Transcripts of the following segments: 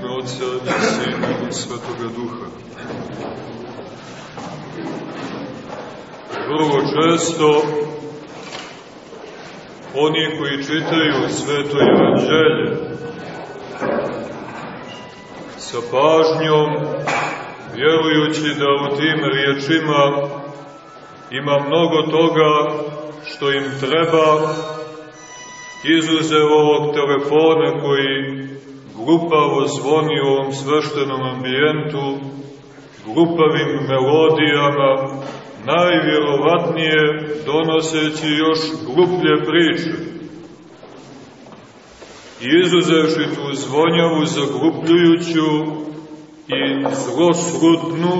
ime Otca i Sina i Svetoga Duha. Vrlo često oni koji čitaju sveto evanđelje sa pažnjom, vjerujući da u tim riječima ima mnogo toga što im treba, izuzev ovog telefona koji glupavo zvoni u ovom sveštenom ambijentu, glupavim melodijama, najvjerovatnije donoseći još gluplje priče. Izuzevši tu zvonjavu zaglupljujuću i zloslutnu,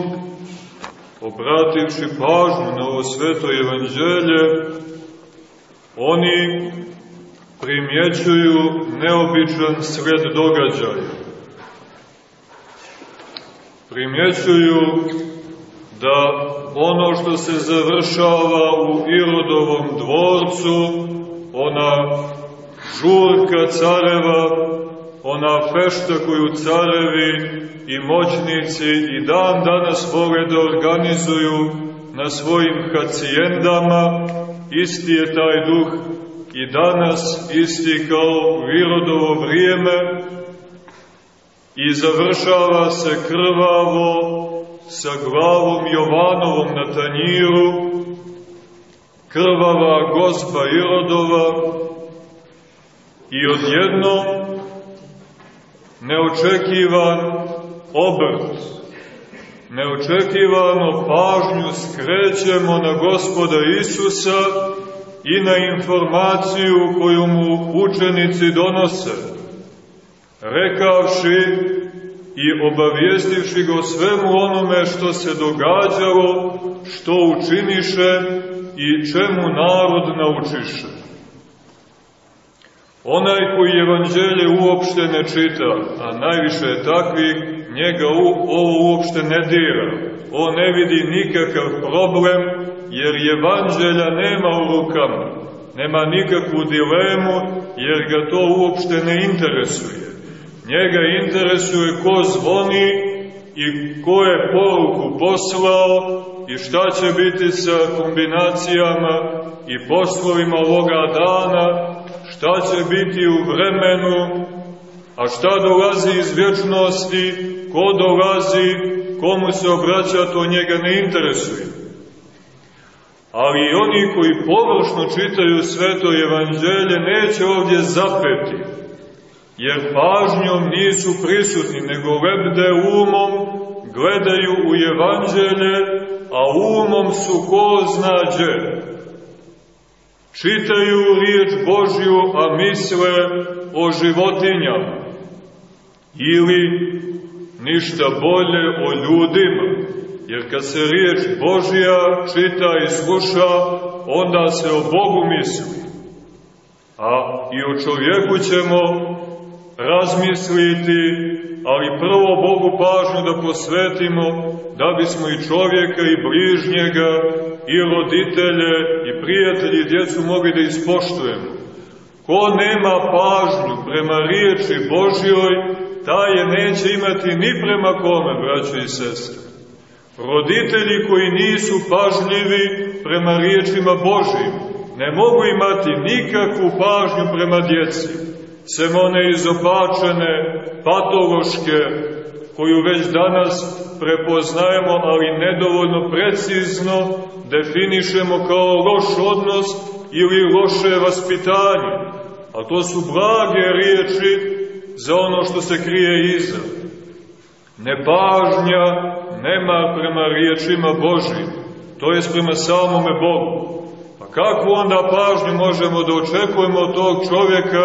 obrativši pažnju na ovo sveto evanđelje, oni primjećuju neobičan sred događaja. Primjećuju da ono što se završava u Irodovom dvorcu, ona žurka careva, ona fešta koju carevi i moćnici i dan danas vole da organizuju na svojim hacijendama, isti je taj duh i danas isti kao u Irodovo vrijeme i završava se krvavo sa glavom Jovanovom na tanjiru, krvava gospa Irodova i odjedno neočekivan obrt, neočekivano pažnju skrećemo na gospoda Isusa i na informaciju koju mu učenici donose, rekavši i obavijestivši ga svemu onome što se događalo, što učiniše i čemu narod naučiše. Onaj koji evanđelje uopšte ne čita, a najviše je takvih, njega u, ovo uopšte ne dira. On ne vidi nikakav problem, jer evanđelja nema u rukama. Nema nikakvu dilemu, jer ga to uopšte ne interesuje. Njega interesuje ko zvoni i ko je poruku poslao i šta će biti sa kombinacijama i poslovima ovoga dana, šta će biti u vremenu, a šta dolazi iz vječnosti, ko dolazi, komu se obraća, to njega ne interesuje. Ali i oni koji površno čitaju sveto evanđelje neće ovdje zapeti, jer pažnjom nisu prisutni, nego lebde umom, gledaju u evanđelje, a umom su ko znađe. Čitaju riječ Božju, a misle o životinjama. Ili ništa bolje o ljudima, jer kad se riječ Božja čita i sluša, onda se o Bogu misli. A i o čovjeku ćemo razmisliti, ali prvo Bogu pažnju da posvetimo, da bismo i čovjeka i bližnjega, i roditelje, i prijatelji, i djecu mogli da ispoštujemo. Ko nema pažnju prema riječi Božjoj, taj je neće imati ni prema kome, braćo i sestre. Roditelji koji nisu pažljivi prema riječima Božjim, ne mogu imati nikakvu pažnju prema djeci sem one izopačene, patološke, koju već danas prepoznajemo, ali nedovoljno precizno definišemo kao loš odnos ili loše vaspitanje. A to su blage riječi za ono što se krije iza. Nepažnja nema prema riječima Božim, to je prema samome Bogu. Pa kako onda pažnju možemo da očekujemo od tog čovjeka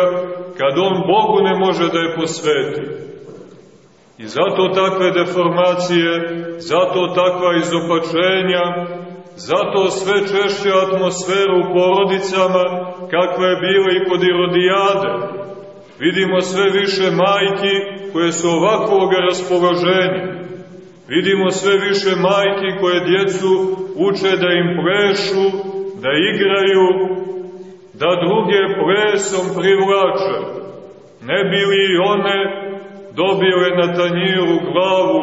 kad on Bogu ne može da je posveti. I zato takve deformacije, zato takva izopačenja, zato sve češće atmosfera u porodicama kakva je bila i kod Irodijade. Vidimo sve više majki koje su ovakvog raspoloženja. Vidimo sve više majki koje djecu uče da im plešu, da igraju, da druge plesom privlače, ne bili i one dobio je na tanjiru glavu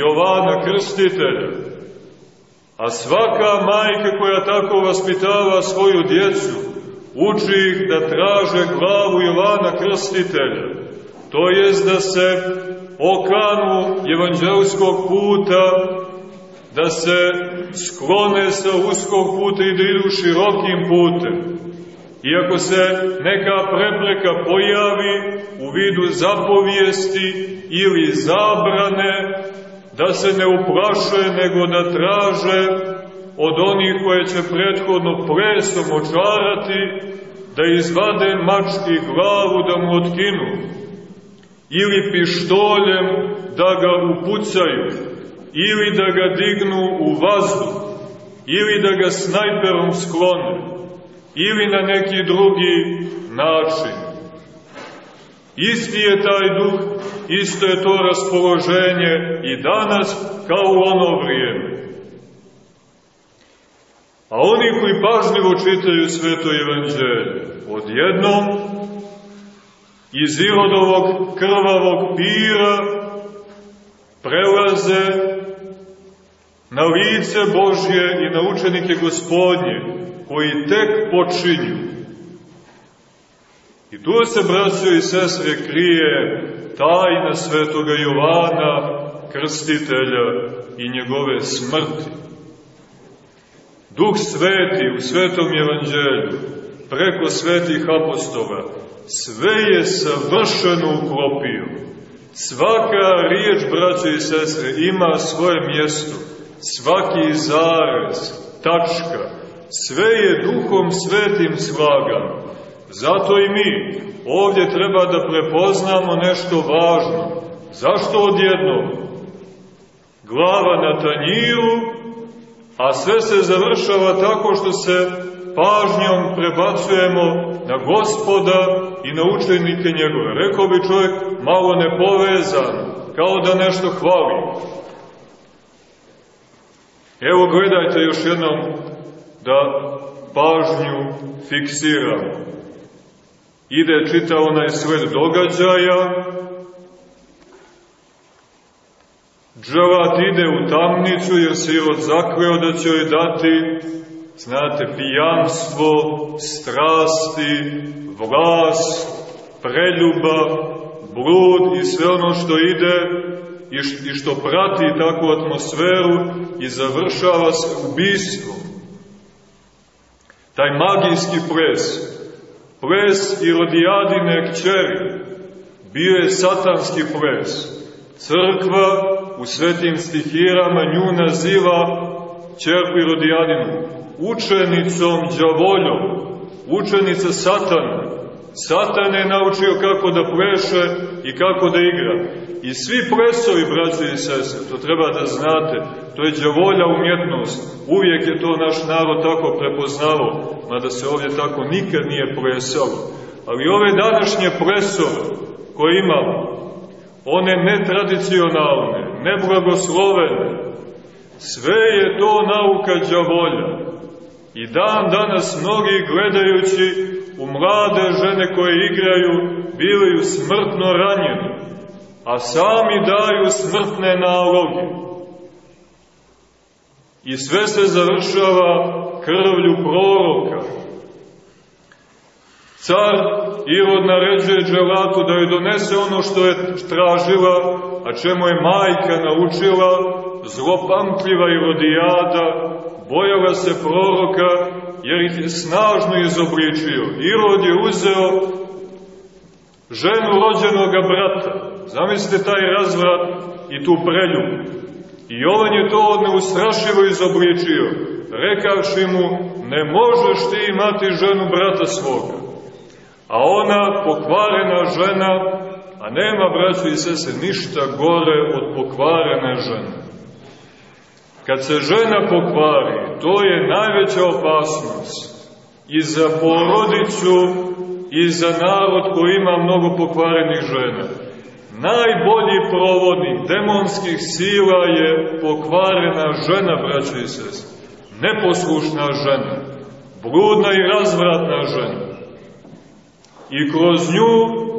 Jovana Krstitelja. A svaka majka koja tako vaspitava svoju djecu, uči ih da traže glavu Jovana Krstitelja. To jest da se okanu evanđelskog puta, da se sklone sa uskog puta i da idu širokim putem. Iako se neka prepreka pojavi u vidu zapovijesti ili zabrane, da se ne uplaše, nego da traže od onih koje će prethodno presom očarati, da izvade mački glavu da mu otkinu, ili pištoljem da ga upucaju, ili da ga dignu u vazduh, ili da ga snajperom sklone ili na neki drugi način. Isti je taj duh, isto je to raspoloženje i danas kao u ono vrijeme. A oni koji pažljivo čitaju sveto evanđelje, odjednom iz Irodovog krvavog pira prelaze na lice Božje i na učenike gospodnje, koji tek počinju. I tu se, braćo i sestre, krije tajna svetoga Jovana, krstitelja i njegove smrti. Duh sveti u svetom evanđelju, preko svetih apostola, sve je savršeno uklopio. Svaka riječ, braćo i sestre, ima svoje mjesto, svaki zarez, tačka, sve je duhom svetim slagano. Zato i mi ovdje treba da prepoznamo nešto važno. Zašto odjedno? Glava na tanjiru, a sve se završava tako što se pažnjom prebacujemo na gospoda i na učenike njegove. Rekao bi čovjek malo nepovezan, kao da nešto hvali. Evo gledajte još jednom da pažnju fiksiramo. Ide čita onaj sled događaja, Džavat ide u tamnicu jer se Irod zakleo da će joj dati, znate, pijanstvo, strasti, vlast, preljuba, blud i sve ono što ide i što prati takvu atmosferu i završava se ubistvom. Taj magijski ples, ples Irodijadine kćeri, bio je satanski ples. Crkva u svetim stihirama nju naziva čerku Irodijadinu, učenicom džavoljom, učenica satana. Satan je naučio kako da pleše i kako da igra. I svi plesovi, braće i sese, to treba da znate, to je džavolja umjetnost. Uvijek je to naš narod tako prepoznalo, mada se ovdje tako nikad nije plesalo. Ali ove današnje plesove koje imamo, one netradicionalne, neblagoslovene, sve je to nauka džavolja. I dan danas mnogi gledajući u mlade žene koje igraju, bivaju smrtno ranjeni, a sami daju smrtne naloge I sve se završava krvlju proroka. Car Irod naređuje dželatu da joj donese ono što je tražila, a čemu je majka naučila, zlopamtljiva Irodijada, bojala se proroka, jer ih je snažno izobličio. Irod je uzeo ženu rođenoga brata. Zamislite taj razvrat i tu preljubu. I Jovan je to neustrašivo izobličio, rekavši mu, ne možeš ti imati ženu brata svoga. A ona, pokvarena žena, a nema, braćo i sese, ništa gore od pokvarene žene. Kad se žena pokvari, to je najveća opasnost i za porodicu i za narod koji ima mnogo pokvarenih žena. Najbolji provodnik demonskih sila je pokvarena žena, braće i sest. Neposlušna žena, bludna i razvratna žena. I kroz nju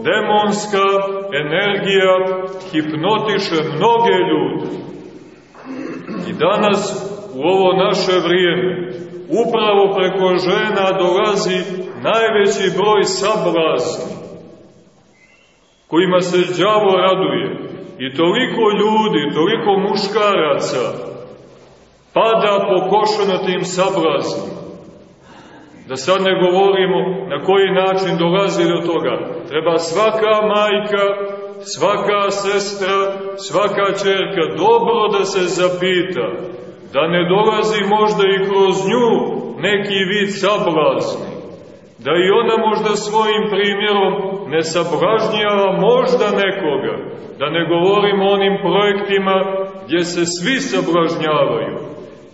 demonska energija hipnotiše mnoge ljude. I danas, u ovo naše vrijeme, upravo preko žena dolazi najveći broj sablazni, kojima se đavo raduje. I toliko ljudi, toliko muškaraca pada pokošeno tim sablaznima. Da sad ne govorimo na koji način dolazi do toga. Treba svaka majka, svaka sestra, svaka čerka dobro da se zapita, da ne dolazi možda i kroz nju neki vid sablazni, da i ona možda svojim primjerom ne sablažnjava možda nekoga, da ne govorimo onim projektima gdje se svi sablažnjavaju,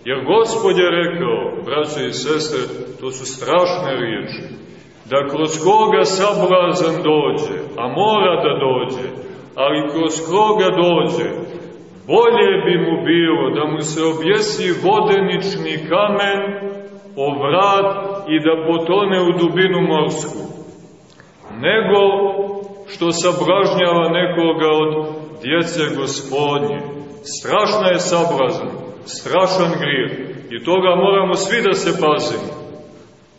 Jer Gospod je rekao, braće i sestre, to su strašne riječi, da kroz koga sablazan dođe, a mora da dođe, ali kroz koga dođe, bolje bi mu bilo da mu se objesi vodenični kamen o vrat i da potone u dubinu morsku, nego što sablažnjava nekoga od djece gospodnje. Strašna je sablazan strašan grijeh i toga moramo svi da se pazimo.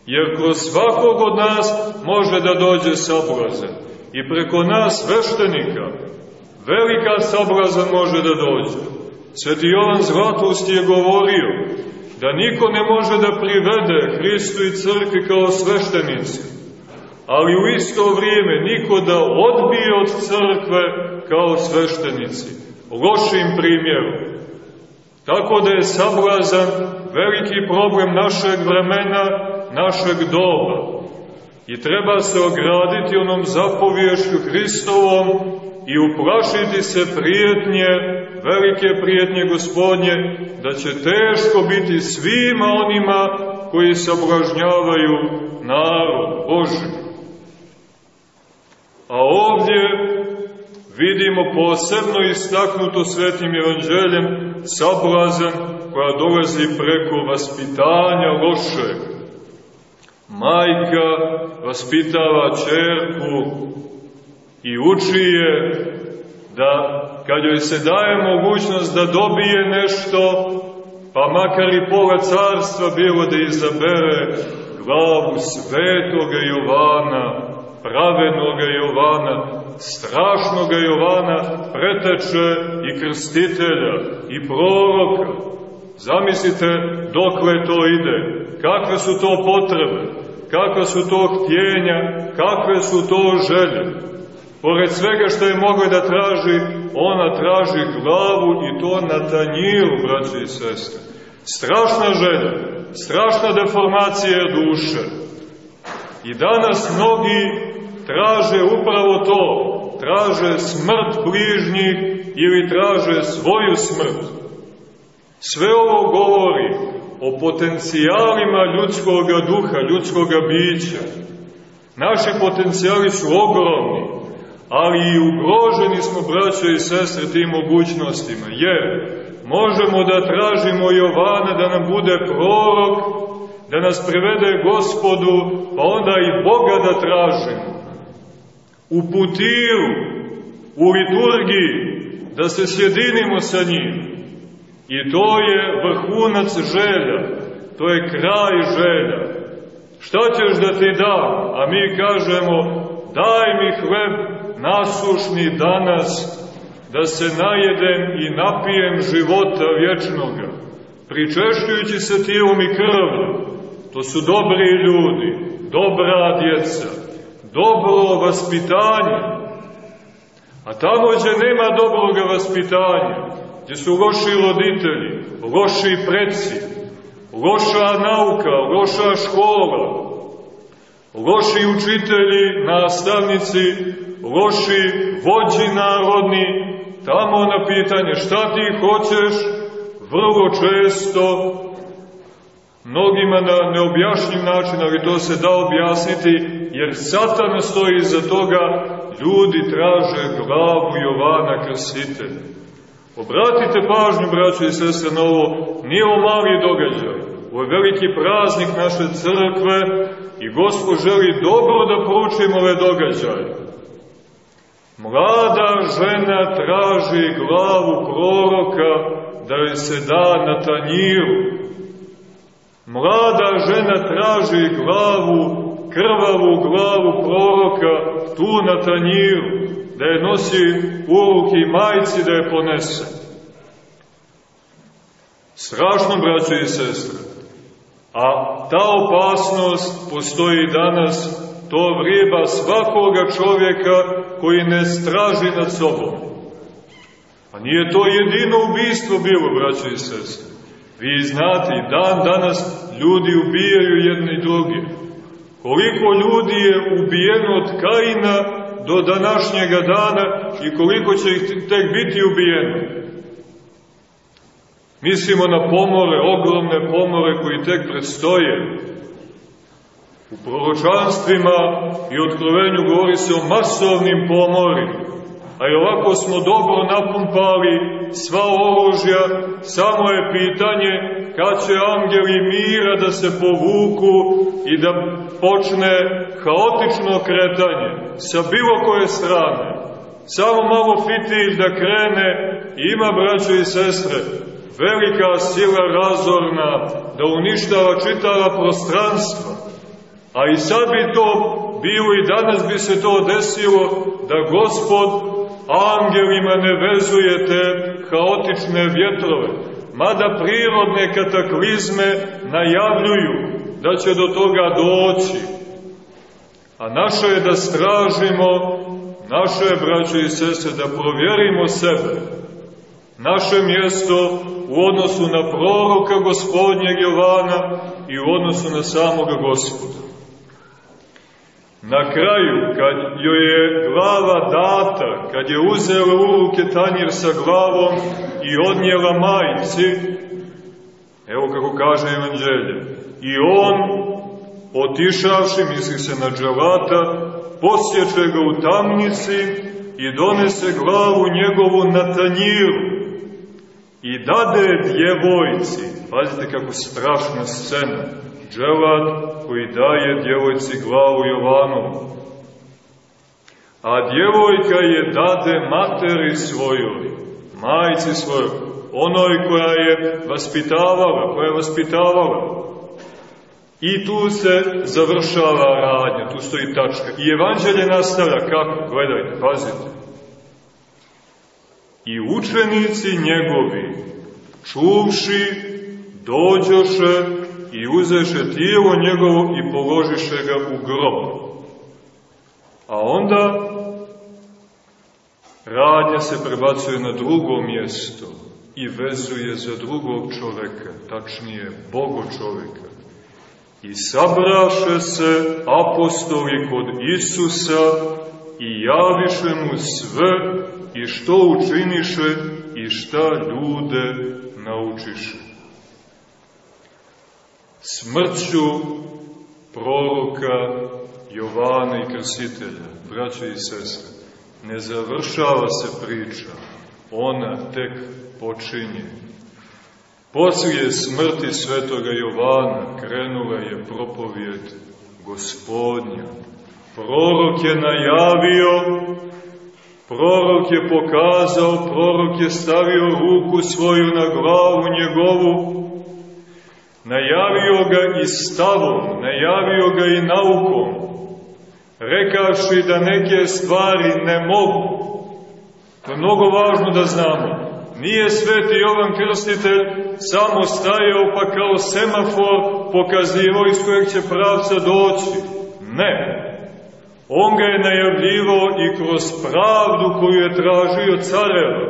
Jer kroz svakog od nas može da dođe sabrazan i preko nas sveštenika velika sabrazan može da dođe. Sveti Jovan Zlatost je govorio da niko ne može da privede Hristu i crkvi kao sveštenici, ali u isto vrijeme niko da odbije od crkve kao sveštenici, lošim primjerom. Tako da je sablazan veliki problem našeg vremena, našeg doba. I treba se ograditi onom zapovješću Hristovom i uplašiti se prijetnje, velike prijetnje gospodnje, da će teško biti svima onima koji sablažnjavaju narod Boži. A ovdje vidimo posebno istaknuto svetim evanđeljem sablazan koja dolazi preko vaspitanja lošeg. Majka vaspitava čerku i uči je da kad joj se daje mogućnost da dobije nešto, pa makar i pola carstva bilo da izabere glavu svetoga Jovana, pravenoga Jovana, strašnoga Jovana preteče i krstitelja i proroka. Zamislite dokle to ide, kakve su to potrebe, kakve su to htjenja, kakve su to želje. Pored svega što je mogla da traži, ona traži glavu i to na tanjiru, braći i sestre. Strašna želja, strašna deformacija duše. I danas mnogi traže upravo to, traže smrt bližnjih ili traže svoju smrt. Sve ovo govori o potencijalima ljudskog duha, ljudskog bića. Naši potencijali su ogromni, ali i ugroženi smo, braćo i sestre, tim mogućnostima, jer možemo da tražimo Jovana da nam bude prorok, da nas privede gospodu, pa onda i Boga da tražimo u putiru, u liturgiji, da se sjedinimo sa njim. I to je vrhunac želja, to je kraj želja. Šta ćeš da ti dam? A mi kažemo, daj mi hleb nasušni danas, da se najedem i napijem života vječnoga, pričešćujući se tijelom i krvom. To su dobri ljudi, dobra djeca dobro vaspitanje. A tamo gdje nema dobroga vaspitanja, gdje su loši roditelji, loši preci, loša nauka, loša škola, loši učitelji, nastavnici, loši vođi narodni, tamo na pitanje šta ti hoćeš, vrlo često, mnogima na neobjašnjiv način, ali to se da objasniti, jer Satan stoji iza toga, ljudi traže glavu Jovana Krstitelja. Obratite pažnju, braćo i sestre, na ovo, nije ovo mali događaj, ovo je veliki praznik naše crkve i Gospod želi dobro da poručimo ove događaje. Mlada žena traži glavu proroka da joj se da na tanjiru. Mlada žena traži glavu, krvavu glavu proroka tu na tanjiru, da je nosi u ruki majci da je ponese. Strašno, braćo i sestre. A ta opasnost postoji danas, to vrijeba svakoga čovjeka koji ne straži nad sobom. A nije to jedino ubistvo bilo, braćo i sestre. Vi znate, dan danas ljudi ubijaju jedni drugi. Koliko ljudi je ubijeno od Kaina do današnjega dana i koliko će ih tek biti ubijeno. Mislimo na pomore, ogromne pomore koji tek predstoje. U proročanstvima i otkrovenju govori se o masovnim pomorima. A i ovako smo dobro napumpali sva oružja, samo je pitanje kad će angeli mira da se povuku i da počne haotično kretanje sa bilo koje strane. Samo malo fitilj da krene ima, braćo i sestre, velika sila razorna da uništava čitava prostranstva. A i sad bi to bilo i danas bi se to desilo da gospod angelima ne vezujete haotične vjetrove, mada prirodne kataklizme najavljuju da će do toga doći. A naše je da stražimo, naše je, braćo i sese, da provjerimo sebe, naše mjesto u odnosu na proroka gospodnjeg Jovana i u odnosu na samoga gospoda. Na kraju, kad joj je glava data, kad je uzela u ruke tanjir sa glavom i odnijela majici, evo kako kaže evanđelje, i on, otišavši, misli se na dželata, posječe ga u tamnici i donese glavu njegovu na tanjiru i dade djevojci, pazite kako strašna scena, dželat koji daje djevojci glavu Jovanovu. A djevojka je dade materi svojoj, majici svojoj, onoj koja je vaspitavala, koja je vaspitavala. I tu se završava radnja, tu stoji tačka. I evanđelje nastavlja kako? Gledajte, pazite. I učenici njegovi, čuvši, dođoše i uzeše tijelo njegovo i položiše ga u grob. A onda radnja se prebacuje na drugo mjesto i vezuje za drugog čoveka, tačnije Bogo čoveka. I sabraše se apostoli kod Isusa i javiše mu sve i što učiniše i šta ljude naučiše. Smrću proroka Jovana i Krsitelja, braće i sestre, ne završava se priča, ona tek počinje. Poslije smrti svetoga Jovana krenula je propovjed gospodnja. Prorok je najavio, prorok je pokazao, prorok je stavio ruku svoju na glavu njegovu, najavio ga i stavom, najavio ga i naukom, rekavši da neke stvari ne mogu. To je mnogo važno da znamo. Nije sveti Jovan Krstitelj samo stajao pa kao semafor pokazivo iz kojeg će pravca doći. Ne. On ga je najavljivo i kroz pravdu koju je tražio careva.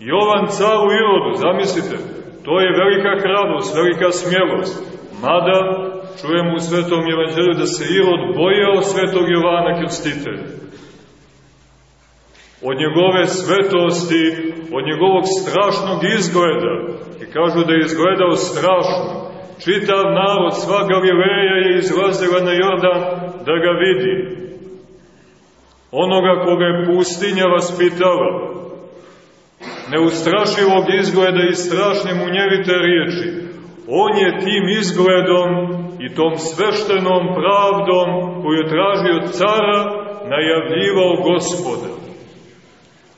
Jovan caru Irodu, zamislite, to je velika hrabrost, velika smjelost. Mada čujemo u svetom evanđelju da se Irod bojao svetog Jovana Krstitelja od njegove svetosti, od njegovog strašnog izgleda. I kažu da je izgledao strašno. Čitav narod, sva Galileja je izlazila na Jordan da ga vidi. Onoga koga je pustinja vaspitala. Neustrašivog izgleda i strašne munjevite riječi. On je tim izgledom i tom sveštenom pravdom koju je tražio cara najavljivao gospoda,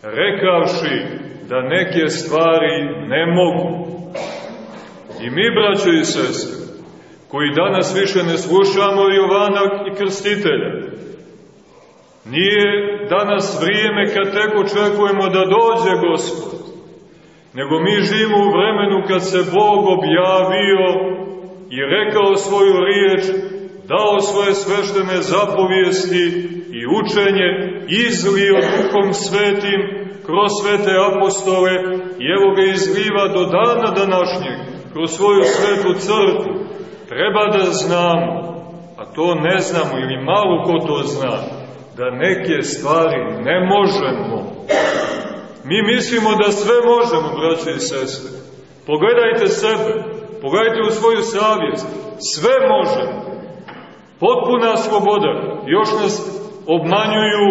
rekavši da neke stvari ne mogu. I mi, braćo i sestre, koji danas više ne slušamo Jovana i Krstitelja, nije danas vrijeme kad tek očekujemo da dođe gospod, nego mi živimo u vremenu kad se Bog objavio i rekao svoju riječ, dao svoje sveštene zapovijesti i učenje, izlio duhom svetim kroz svete apostole i evo ga izliva do dana današnjeg kroz svoju svetu crtu. Treba da znamo, a to ne znamo ili malo ko to zna, da neke stvari ne možemo. Mi mislimo da sve možemo, braće i sestre. Pogledajte sebe, pogledajte u svoju savjest. Sve možemo. Potpuna sloboda. Još nas obmanjuju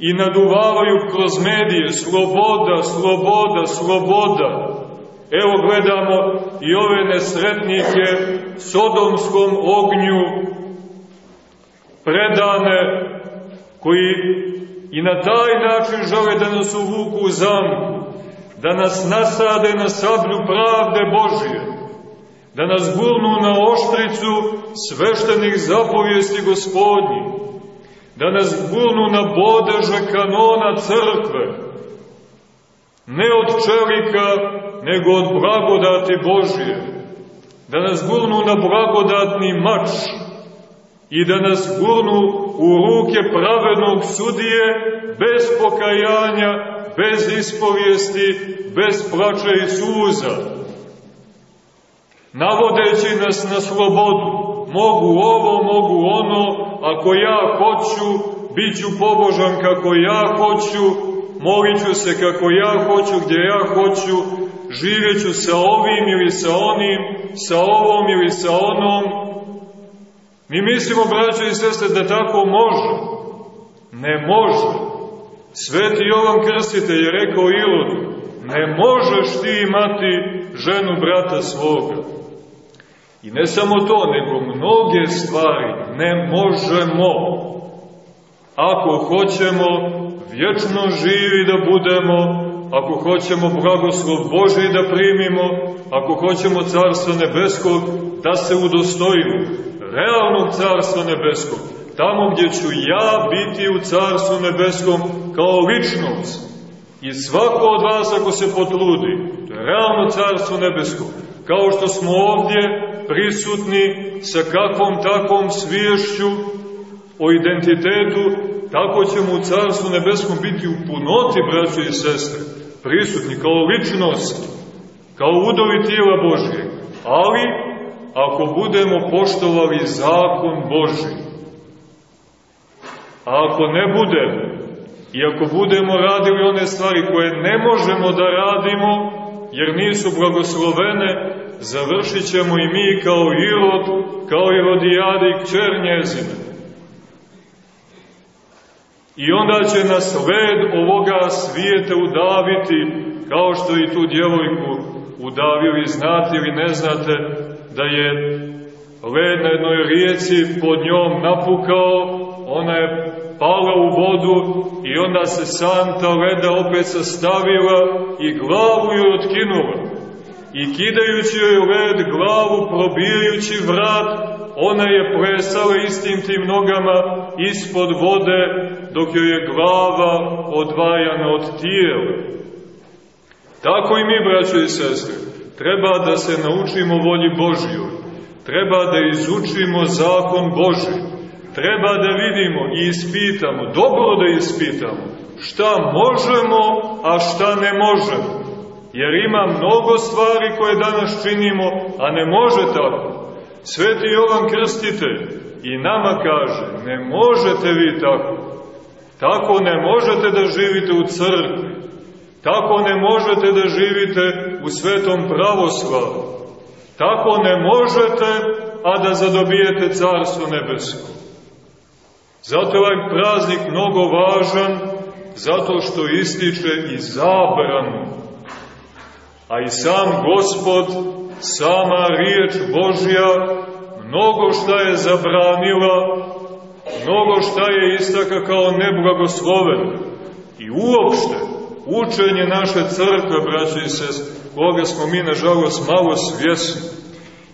i naduvavaju kroz medije. Sloboda, sloboda, sloboda. Evo gledamo i ove nesretnike sodomskom ognju predane koji i na taj način žele da nas uvuku u zamku, da nas nasade na sablju pravde Božije, da nas gurnu na oštricu sveštenih zapovijesti gospodnji, da nas gurnu na bodeže kanona crkve, ne od čelika, nego od blagodati Božije, da nas gurnu na blagodatni mač, i da nas gurnu u ruke pravednog sudije bez pokajanja, bez ispovijesti, bez plača i suza. Navodeći nas na slobodu, mogu ovo, mogu ono, ako ja hoću, bit ću pobožan kako ja hoću, molit ću se kako ja hoću, gdje ja hoću, živjet ću sa ovim ili sa onim, sa ovom ili sa onom, Mi mislimo, braćo i sestre, da tako može. Ne može. Sveti Jovan Krstitelj je rekao Ilodu, ne možeš ti imati ženu brata svoga. I ne samo to, nego mnoge stvari ne možemo. Ako hoćemo vječno živi da budemo, ako hoćemo blagoslov Boži da primimo, ako hoćemo Carstvo Nebeskog da se udostojimo, realnog Carstva Nebeskog, tamo gdje ću ja biti u Carstvu Nebeskom kao ličnost. I svako od vas ako se potrudi, to je realno Carstvo Nebesko, kao što smo ovdje prisutni sa kakvom takvom sviješću o identitetu, tako ćemo u Carstvu Nebeskom biti u punoti, braćo i sestre, prisutni kao ličnost, kao udovi tijela Božje, ali ako budemo poštovali zakon Boži. A ako ne budemo, i ako budemo radili one stvari koje ne možemo da radimo, jer nisu blagoslovene, završit ćemo i mi kao Irod, kao i Rodijade i kćer njezine. I onda će nas led ovoga svijeta udaviti, kao što i tu djevojku udavili, znate ili ne znate, da je led na jednoj rijeci pod njom napukao, ona je pala u vodu i onda se santa leda opet sastavila i glavu joj otkinula. I kidajući joj led glavu, probijajući vrat, ona je plesala istim tim nogama ispod vode, dok joj je glava odvajana od tijela. Tako i mi, braćo i sestre, treba da se naučimo volji Božjoj, treba da izučimo zakon Boži, treba da vidimo i ispitamo, dobro da ispitamo, šta možemo, a šta ne možemo. Jer ima mnogo stvari koje danas činimo, a ne može tako. Sveti Jovan Krstitelj i nama kaže, ne možete vi tako. Tako ne možete da živite u crkvi. Tako ne možete da živite u svetom pravoslavu. Tako ne možete, a da zadobijete Carstvo nebesko. Zato je ovaj praznik mnogo važan, zato što ističe i zabranu. A i sam Gospod, sama riječ Božja, mnogo šta je zabranila, mnogo šta je istaka kao neblagosloven. I uopšte, učenje naše crkve, braće i sest, koga smo mi, nažalost, malo svjesni.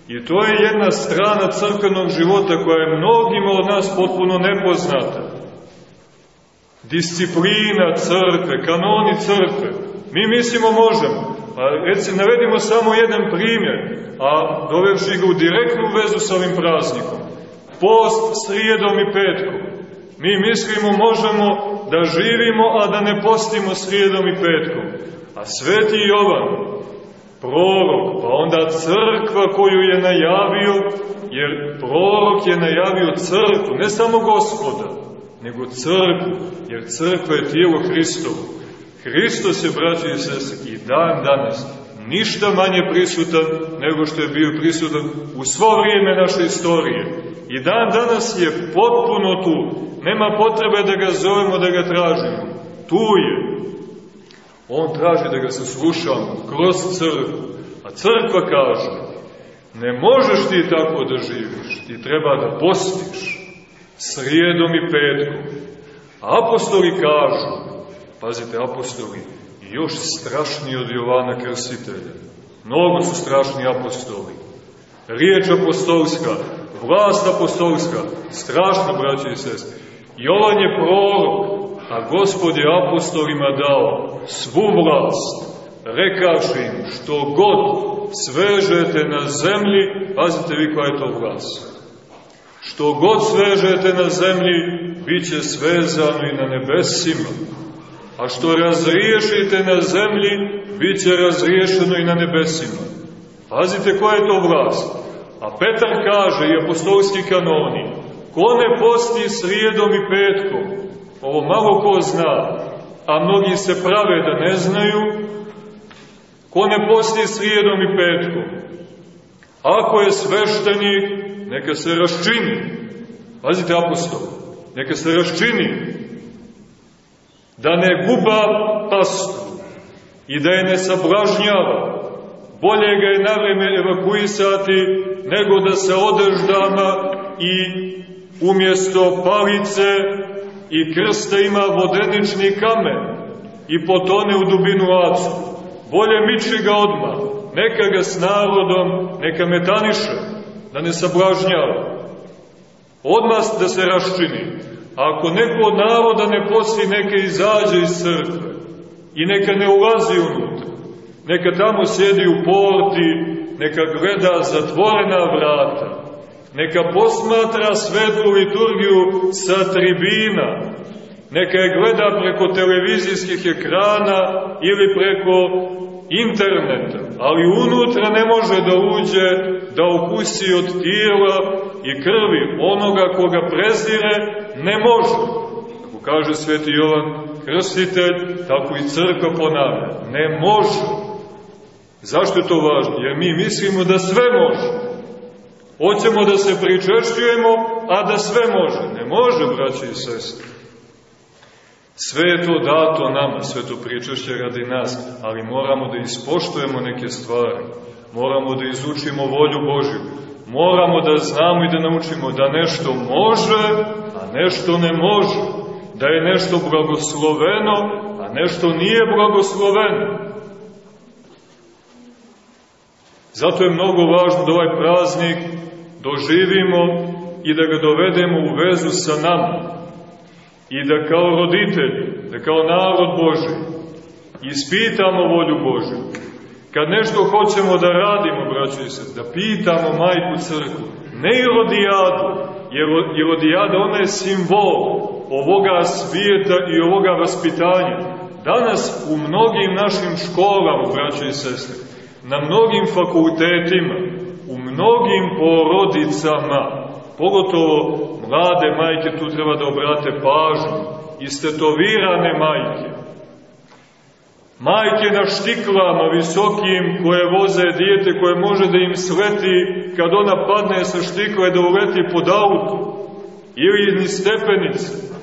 I to je jedna strana crkvenog života koja je mnogima od nas potpuno nepoznata. Disciplina crkve, kanoni crkve. Mi mislimo možemo. Pa reci, navedimo samo jedan primjer, a dovevši ga u direktnu vezu sa ovim praznikom. Post srijedom i petkom. Mi mislimo možemo da živimo, a da ne postimo srijedom i petkom. A sveti Jovan, prorok, pa onda crkva koju je najavio, jer prorok je najavio crkvu, ne samo gospoda, nego crkvu, jer crkva je tijelo Hristovo. Hristos je, braći i sese, i dan danas ništa manje prisutan nego što je bio prisutan u svo vrijeme naše istorije. I dan danas je potpuno tu. Nema potrebe da ga zovemo, da ga tražimo. Tu je. On traži da ga se slušamo kroz crkvu. A crkva kaže, ne možeš ti tako da živiš, ti treba da postiš srijedom i petkom. Apostoli kažu, pazite, apostoli, još strašniji od Jovana Krstitelja. Mnogo su strašni apostoli. Riječ apostolska, vlast apostolska, strašno, braće i sest. Jovan je prorok, a gospod je apostolima dao svu vlast, rekavši im što god svežete na zemlji, pazite vi koja je to vlast. Što god svežete na zemlji, bit će svezano i na nebesima a što razriješite na zemlji, bit će razriješeno i na nebesima. Pazite koja je to vlast. A Petar kaže i apostolski kanoni, ko ne posti srijedom i petkom, ovo malo ko zna, a mnogi se prave da ne znaju, ko ne posti srijedom i petkom, ako je sveštenik, neka se raščini. Pazite apostol, neka se raščini, da ne guba pastu i da je ne sablažnjava. Bolje ga je na vreme evakuisati nego da se odeždama i umjesto palice i krsta ima vodenični kamen i potone u dubinu acu. Bolje miči ga odmah, neka ga s narodom, neka metaniše, da ne sablažnjava. Odmah da se raščini. Ako neko od naroda ne posti, neka izađe iz crkve i neka ne ulazi unutra. Neka tamo sjedi u porti, neka gleda zatvorena vrata. Neka posmatra svetlu liturgiju sa tribina. Neka je gleda preko televizijskih ekrana ili preko interneta, ali unutra ne može da uđe, da okusi od tijela i krvi onoga koga prezire, ne može. Kako kaže sveti Jovan Krstitelj, tako i crkva ponavlja, ne može. Zašto je to važno? Jer mi mislimo da sve može. Hoćemo da se pričešćujemo, a da sve može. Ne može, braći i sestri. Sve je to dato nama, sve to pričešće radi nas, ali moramo da ispoštujemo neke stvari. Moramo da izučimo volju Božju. Moramo da znamo i da naučimo da nešto može, a nešto ne može. Da je nešto blagosloveno, a nešto nije blagosloveno. Zato je mnogo važno da ovaj praznik doživimo i da ga dovedemo u vezu sa nama. I da kao roditelji, da kao narod Boži, ispitamo volju Božju. Kad nešto hoćemo da radimo, braćo i se, da pitamo majku crkvu, ne Irodijadu, jer Irodijada ona je simbol ovoga svijeta i ovoga vaspitanja. Danas u mnogim našim školama, braćo i sestre, na mnogim fakultetima, mnogim porodicama, pogotovo mlade majke tu treba da obrate pažnju, istetovirane majke, majke na štiklama visokim koje voze dijete koje može da im sleti kad ona padne sa štikle da uleti pod auto ili ni stepenice.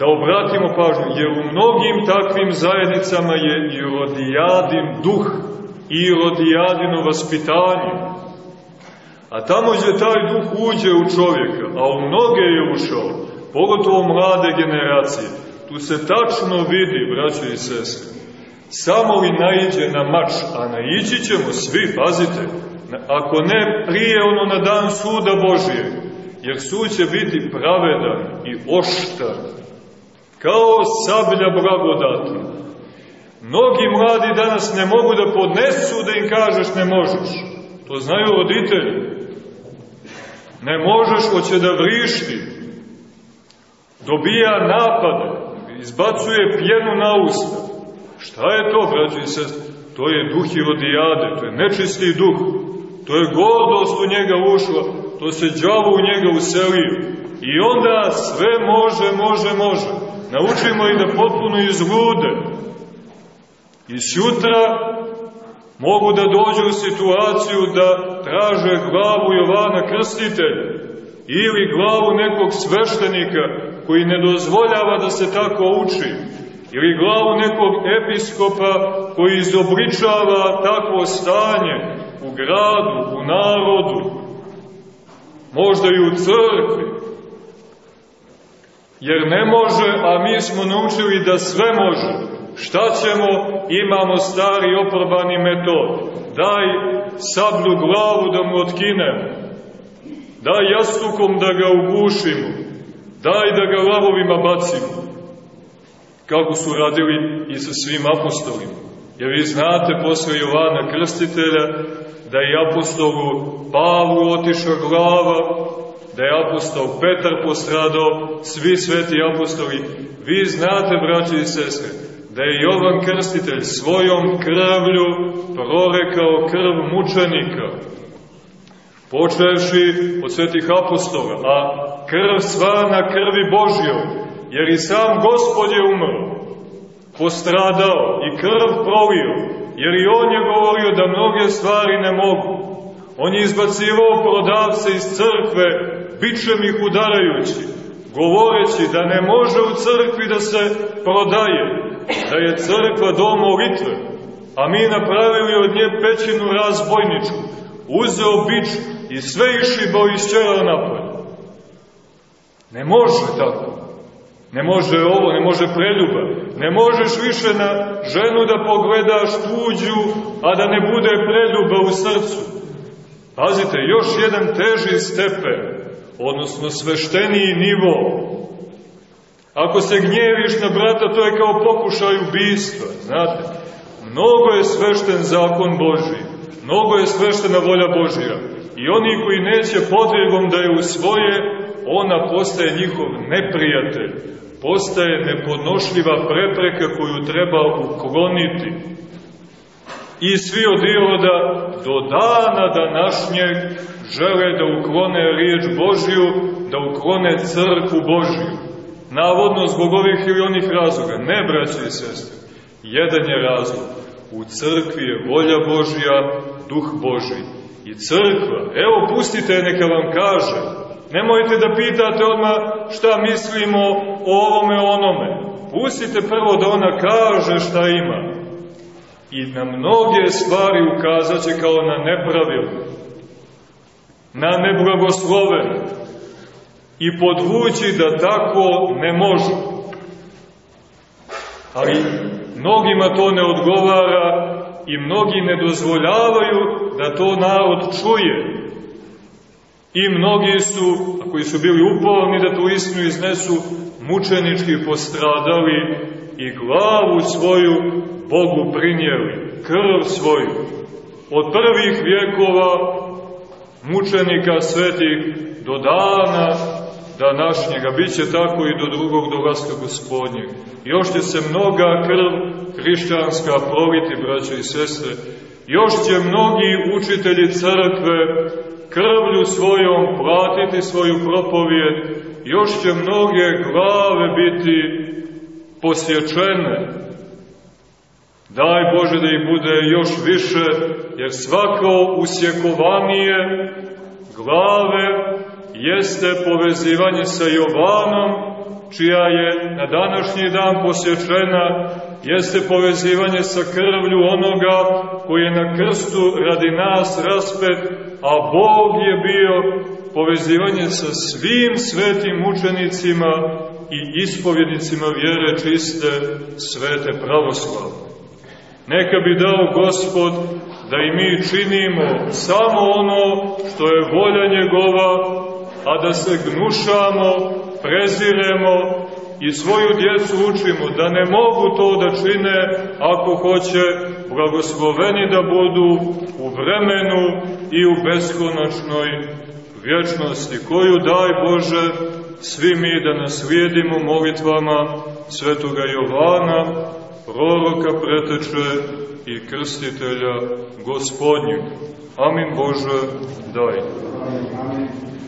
Da obratimo pažnju, jer u mnogim takvim zajednicama je i rodijadin duh i rodijadino vaspitanje. A tamo gdje taj duh uđe u čovjeka, a u mnoge je ušao, pogotovo mlade generacije, tu se tačno vidi, braćo i sestre, samo li naiđe na mač, a naići ćemo svi, pazite, ako ne prije ono na dan suda Božije, jer sud će biti pravedan i oštar, kao sablja blagodatna. Mnogi mladi danas ne mogu da podnesu da im kažeš ne možeš. To znaju roditelji. Ne možeš, hoće da vrišti. Dobija napade, izbacuje pjenu na usta. Šta je to, braći i? To je duh irodijade, to je nečisti duh. To je gordost u njega ušla, to se džavo u njega uselio. I onda sve može, može, može. Naučimo i da potpuno izlude. I sutra mogu da dođu u situaciju da traže glavu Jovana Krstitelja ili glavu nekog sveštenika koji ne dozvoljava da se tako uči ili glavu nekog episkopa koji izobličava takvo stanje u gradu, u narodu, možda i u crkvi. Jer ne može, a mi smo naučili da sve može. Šta ćemo? Imamo stari oprobani metod. Daj sablju glavu da mu otkinemo. Daj jastukom da ga ugušimo. Daj da ga lavovima bacimo. Kako su radili i sa svim apostolima. Jer vi znate posle Jovana Krstitelja da je apostolu Pavlu otišla glava, da je apostol Petar postradao, svi sveti apostoli. Vi znate, braći i sestre, da je Jovan Krstitelj svojom krvlju prorekao krv mučenika, počevši od svetih apostola, a krv sva na krvi Božjoj, jer i sam Gospod je umro, postradao i krv prolio, jer i on je govorio da mnoge stvari ne mogu. On je izbacivao prodavce iz crkve, bičem ih udarajući, govoreći da ne može u crkvi da se prodaje, da je crkva dom molitve, a mi napravili od nje pećinu razbojničku, uzeo bič i sve išibao iz čera napolje. Ne može tako. Ne može ovo, ne može preljuba. Ne možeš više na ženu da pogledaš tuđu, a da ne bude preljuba u srcu. Pazite, još jedan teži stepen, odnosno svešteniji nivo. Ako se gnjeviš na brata, to je kao pokušaj ubistva, znate. Mnogo je svešten zakon Boži, mnogo je sveštena volja Božija. I oni koji neće podvigom da je usvoje, ona postaje njihov neprijatelj, postaje nepodnošljiva prepreka koju treba ukloniti. I svi od iroda do dana današnjeg žele da uklone riječ Božiju, da uklone crku Božiju. Navodno zbog ovih ili onih razloga. Ne, braći i sestre. Jedan je razlog. U crkvi je volja Božja, duh Božji. I crkva, evo pustite neka vam kaže, Nemojte da pitate odmah šta mislimo o ovome onome. Pustite prvo da ona kaže šta ima. I na mnoge stvari ukazat će kao na nepravilne, na neblagoslovene i podvući da tako ne može. Ali mnogima to ne odgovara i mnogi ne dozvoljavaju da to narod čuje I mnogi su, koji su bili uporni da tu istinu iznesu, mučenički postradali i glavu svoju Bogu prinijeli, krv svoju. Od prvih vjekova mučenika svetih do dana današnjega, bit će tako i do drugog dolaska gospodnjeg. Još će se mnoga krv hrišćanska proliti, braće i sestre, još će mnogi učitelji crkve krvlju svojom platiti svoju propovijed, još će mnoge glave biti posječene. Daj Bože da ih bude još više, jer svako usjekovanije glave jeste povezivanje sa Jovanom, čija je na današnji dan posječena jeste povezivanje sa krvlju onoga koji je na krstu radi nas raspet, a Bog je bio povezivanje sa svim svetim mučenicima i ispovjednicima vjere čiste svete pravoslavne. Neka bi dao Gospod da i mi činimo samo ono što je volja njegova, a da se gnušamo, preziremo i svoju djecu učimo da ne mogu to da čine ako hoće blagosloveni da budu u vremenu i u beskonačnoj vječnosti, koju daj Bože svi mi da naslijedimo molitvama svetoga Jovana, proroka preteče i krstitelja gospodnjeg. Amin Bože, daj. Amin.